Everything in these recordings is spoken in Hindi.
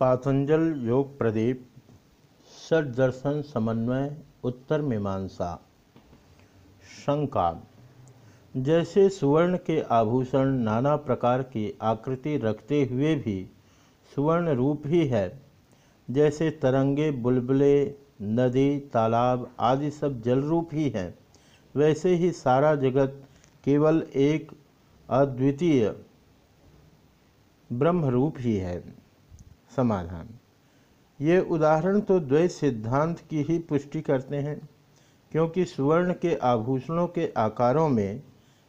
पातंजल योग प्रदीप षडदर्शन समन्वय, उत्तर मीमांसा। शंका, जैसे सुवर्ण के आभूषण नाना प्रकार की आकृति रखते हुए भी सुवर्ण रूप ही है, जैसे तरंगे, बुलबुले, नदी, तालाब आदि सब जल रूप ही हैं, वैसे ही सारा जगत केवल एक अद्वितीय ब्रह्म रूप ही है। समाधान। ये उदाहरण तो द्वैत सिद्धांत की ही पुष्टि करते हैं, क्योंकि सुवर्ण के आभूषणों के आकारों में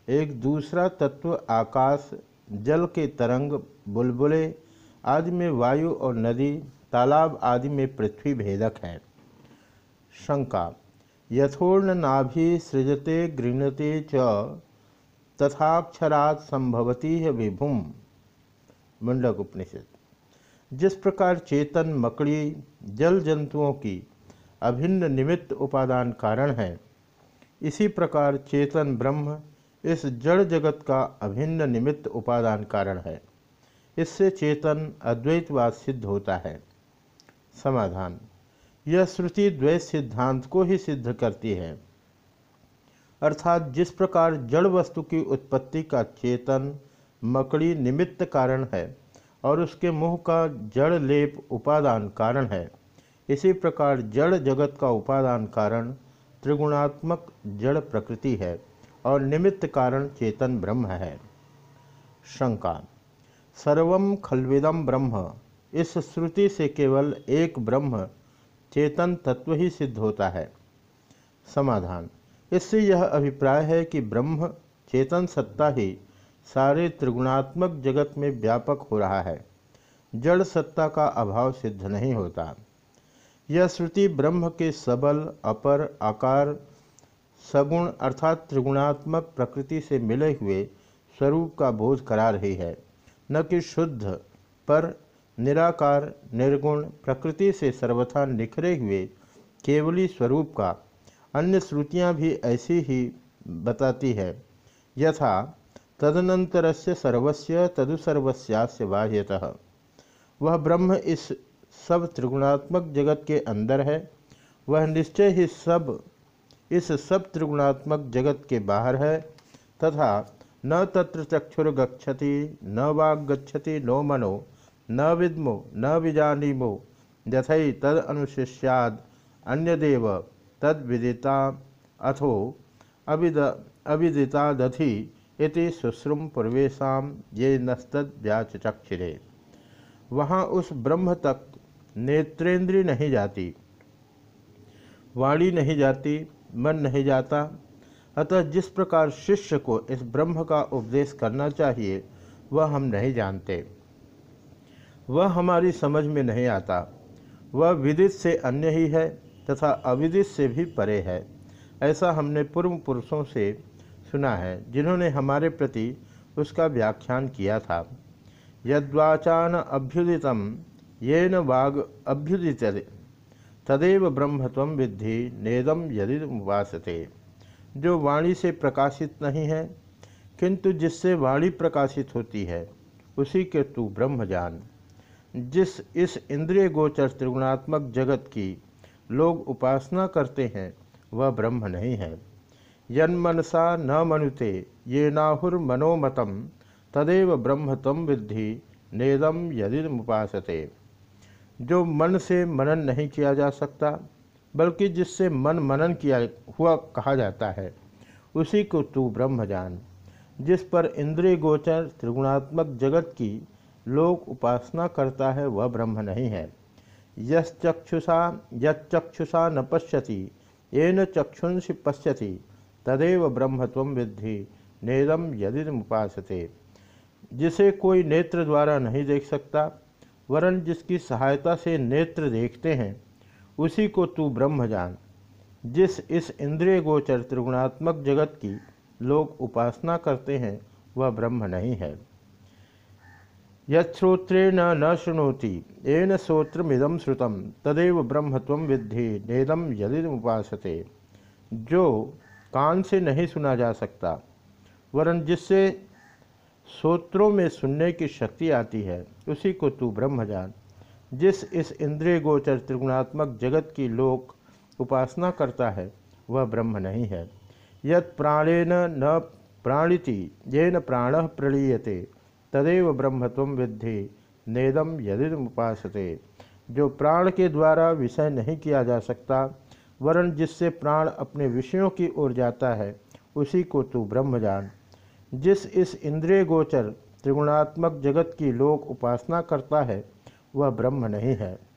एक दूसरा तत्व आकाश, जल के तरंग, बुलबुले आदि में वायु और नदी, तालाब आदि में पृथ्वी भेदक है। शंका यथोर्ण नाभि सृजते गृहते च तथाक्षरात् संभवती है विभुम। मुंडक उपनिषद। जिस प्रकार चेतन, मकड़ी, जल जंतुओं की अभिन्न निमित्त उपादान कारण है, इसी प्रकार चेतन, ब्रह्म इस जड़ जगत का अभिन्न निमित्त उपादान कारण है। इससे चेतन अद्वैतवाद सिद्ध होता है। समाधान, यह श्रुति द्वैत सिद्धांत को ही सिद्ध करती है। अर्थात जिस प्रकार जड़ वस्तु की उत्पत्ति का चेतन, मकड़ी निमित्त कारण है और उसके मुँह का जड़ लेप उपादान कारण है। इसी प्रकार जड़ जगत का उपादान कारण त्रिगुणात्मक जड़ प्रकृति है और निमित्त कारण चेतन ब्रह्म है। शंका। सर्व खलविदम ब्रह्म। इस श्रुति से केवल एक ब्रह्म चेतन तत्व ही सिद्ध होता है। समाधान। इससे यह अभिप्राय है कि ब्रह्म चेतन सत्ता ही सारे त्रिगुणात्मक जगत में व्यापक हो रहा है। जड़ सत्ता का अभाव सिद्ध नहीं होता। यह श्रुति ब्रह्म के सबल, अपर, आकार, सगुण अर्थात त्रिगुणात्मक प्रकृति से मिले हुए स्वरूप का बोध करा रही है। न कि शुद्ध, पर, निराकार, निर्गुण प्रकृति से सर्वथा निखरे हुए केवली स्वरूप का। अन्य श्रुतियाँ भी ऐसी ही बताती है। यथा तदनंतर से सर्वस्व तदुसर्वस्यास्य बाह्यतः। वह ब्रह्म इस सब त्रिगुणात्मक जगत के अंदर है। वह निश्चय ही सब, इस सब त्रिगुणात्मक जगत के बाहर है। तथा न तत्र चक्षुर गच्छति, न वाग गच्छति, नो मनो, न विद्मो, न विजानीमो यथई तद अनुशिष्याद अन्यदेव तद विदिता अथो अविद अविदिता दधि इति शुश्रुम पूर्वेशा ये नस्तद व्याचक्षिरे वहाँ उस ब्रह्म तक नेत्रेंद्री नहीं जाती, वाणी नहीं जाती, मन नहीं जाता। अतः जिस प्रकार शिष्य को इस ब्रह्म का उपदेश करना चाहिए, वह हम नहीं जानते। वह हमारी समझ में नहीं आता। वह विदित से अन्य ही है तथा अविदित से भी परे है। ऐसा हमने पूर्व पुरुषों से सुना है, जिन्होंने हमारे प्रति उसका व्याख्यान किया था। यद्वाचान अभ्युदित ये न वाग अभ्युदित तदेव ब्रह्मत्व विद्धि नेदम यदि उपासते जो वाणी से प्रकाशित नहीं है, किंतु जिससे वाणी प्रकाशित होती है, उसी के तू ब्रह्म जान जिस इस इंद्रिय गोचर त्रिगुणात्मक जगत की लोग उपासना करते हैं, वह ब्रह्म नहीं है। यन्मनसा न मनुते, ये नाहुर्मनोमतम, तदेव ब्रह्म तम विद्धि नेदम यदि मुपासते जो मन से मनन नहीं किया जा सकता, बल्कि जिससे मन मनन किया हुआ कहा जाता है, उसी को तू ब्रह्म जान। जिस पर इंद्रिय गोचर त्रिगुणात्मक जगत की लोक उपासना करता है, वह ब्रह्म नहीं है। यक्षुषा यक्षुषा न पश्यति, येन चक्षुंसी पश्यति तदेव ब्रह्मत्व विद्धि नेदम यदि उपासते जिसे कोई नेत्र द्वारा नहीं देख सकता, वरन जिसकी सहायता से नेत्र देखते हैं, उसी को तू ब्रह्म जान। जिस इस इंद्रिय गोचर त्रिगुणात्मक जगत की लोग उपासना करते हैं, वह ब्रह्म नहीं है। यश्रोत्रेण न शुणोति, येन श्रोत्रमिदम श्रुतम तदेव ब्रह्मत्व विद्धि नेदम यदि उपासते जो कान से नहीं सुना जा सकता, वरन जिससे सोत्रों में सुनने की शक्ति आती है, उसी को तू ब्रह्म जान। जिस इस इंद्रिय गोचर त्रिगुणात्मक जगत की लोक उपासना करता है, वह ब्रह्म नहीं है। यत प्राणेन न प्राणिति, येन प्राण प्रलीयते, तदेव ब्रह्मत्व विद्धि नेदम यदि उपासते जो प्राण के द्वारा विषय नहीं किया जा सकता वरण जिससे प्राण अपने विषयों की ओर जाता है, उसी को तू ब्रह्म जान। जिस इस इंद्रिय गोचर त्रिगुणात्मक जगत की लोक उपासना करता है, वह ब्रह्म नहीं है।